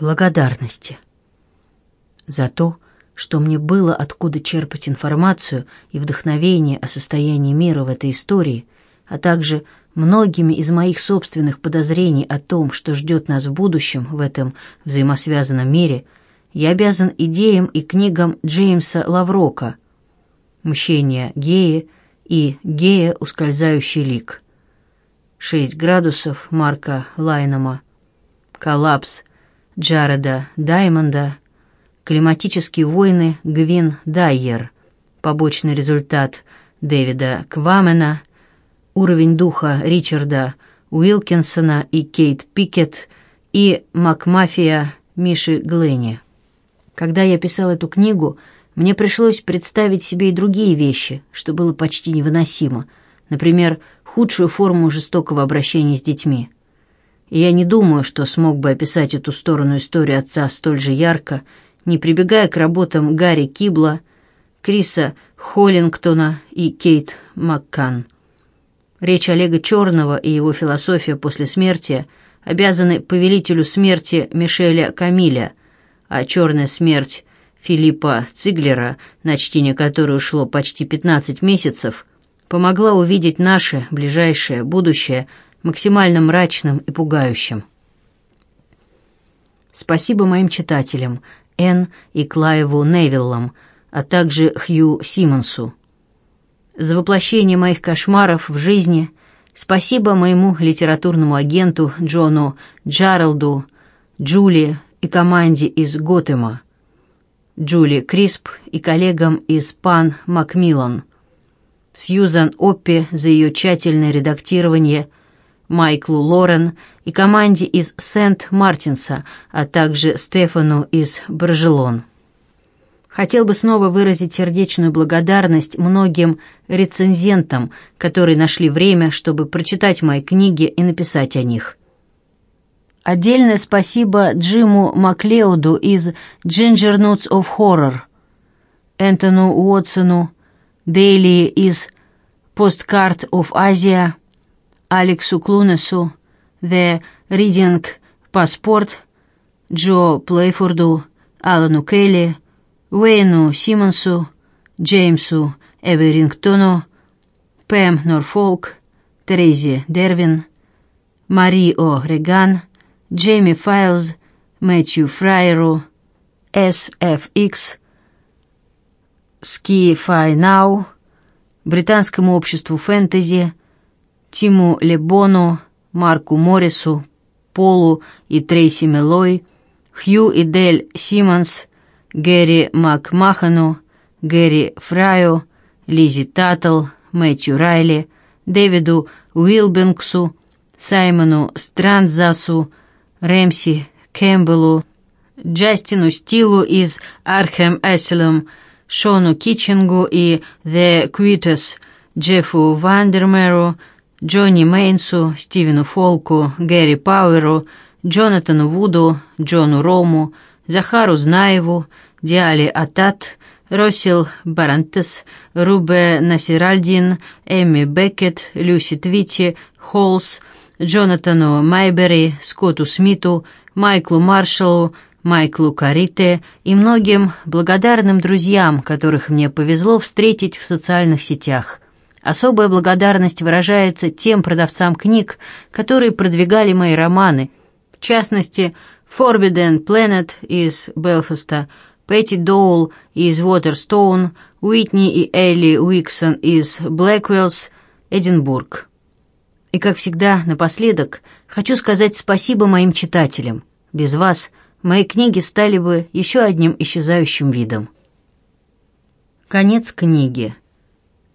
لگادار نست ذتو تم یہ بل اتر پچھن فرمات سہ یہ دہ وی اِس تیانی میرو وس تورے اتر منوگی می ازمائق صوبس و دزرنی ات تم دودشم وس وزنہ میرے یا بیزن جیم اک نگم جم سوروکا مشینیہ گیے ای گیے اس کل زائو شیلک شیز گراد مارکہ لائنما کالابس جاردا دائمندا کلما چسکی وونے گوین دا ئر پبوچنے رزول تات دے دا وامنہ اروین دکھا رچردہ ووکنسنہ ایت پکت ای مکھ معافیا مشر گلینہ کک دہ پسل پشلوچ پری دروگی ویشل مریمیر ہوت فورموش تک وبرا شینی دچمی یعنی دش تس مغب سا چس ترنس تورس ترجیح یارکھا نپر بہ گرا بوتم گرے کیبلہ کری سا ہوین تنہا ای کت مکھن ریچھا لیک چورنہ یہ فی الحال صوفیا پوسلس میرے بیان چلس مرچ مرشیل کمیلیا چورنس میریپا ثگلا نت شو پتہ نات ست سف پہ مغل وجد نشہ رائش بدوشیا مخسمالم رچنم اپ گایوشم سپس بم چاچلم این اک لاو نئے تگجہ ہو سیمن سینکھ شمارف رجنہ سپسی بم موہ لچرا ترنما گینتو جونو جارل دو جولہ اکا مانجہ از گوتمہ جولہ کرسپ اکا لیگم از پان مخمیل زن اوپ چیتل نر دکچیرونی مائیکل لور کمانجی اس سینت مارچن سہ اگجہ سٹیفنو اس برزلون ہچیل بہ سنوا و رس غدارنس منوگم رت سنزینتم قطور نشل وی متبائی کنگہ این پسا ٹینخ ادیل نس پسی بہ جرمو مکلو دز جنجر نوس آف ہورر اینتنو ووت سنو دے لے از پست کارت آف آزیا آلی سو کلو سو وے ریجنک پاسپورتھ جو پلے فردو ال نو کھیلے وے نو سیمنس جیمس ایبرینکھ تو پیم نور فوک ترئیج دیرون معری او ریگان جی می فائلز میچو فرائی رو ایس ایف اکس سکی فائی ناؤ بریٹانس کو موبش توفین تیز سمو لب بونو مارکو مورسو پولو یہ تری سمے لو ہی دل سیمس گر مک مکھنو گر فرا لیجی تاتل میچو رالے دل بنکس سائمنو استرانزا سہ رمسہ کھیمبلو جیسٹن تیلو ایز ارخم اصلم شونو کچن گو ایویٹس جیفو واندر میرو جونی مینسو سٹوینو فولکو گیری پاورو جون ووڈو جونو رومو زخارو نائو جیال اتت رسل برنتس روبہ نسیرالجین امے بیکت لیوس وچہ ہولس جونتن مائبرے سکوت سمتو مائیکلو مارشلو مائکلو کارتے امنوگیم بلغارنم دوزیام قترکم نیپ وزلوف تری چیت سالنس او بابل غدارنس تجایات چیم پھ سمکھنی خطور پریتو گالم رمانے چھنس چہ فور پلینت از بستہ پیچ دول عز ووتر سٹون اویٹنی الے اویكسن ايز بليك ويلس ايجن بورك اك دہ نسليدكھسك پسی بائم چاچلم بز وس مائكس تلب بہ ادنم یہ زوشم ويدم كن كني گيہ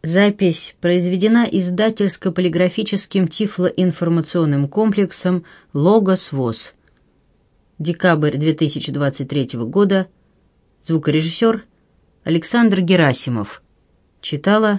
جا عز درسک پلیگرافی چھسل انفرمت سونم کو لوگس ووس جکابر دی وادہ تری چوکا زوکریشور الیساندر گراسمف چتالہ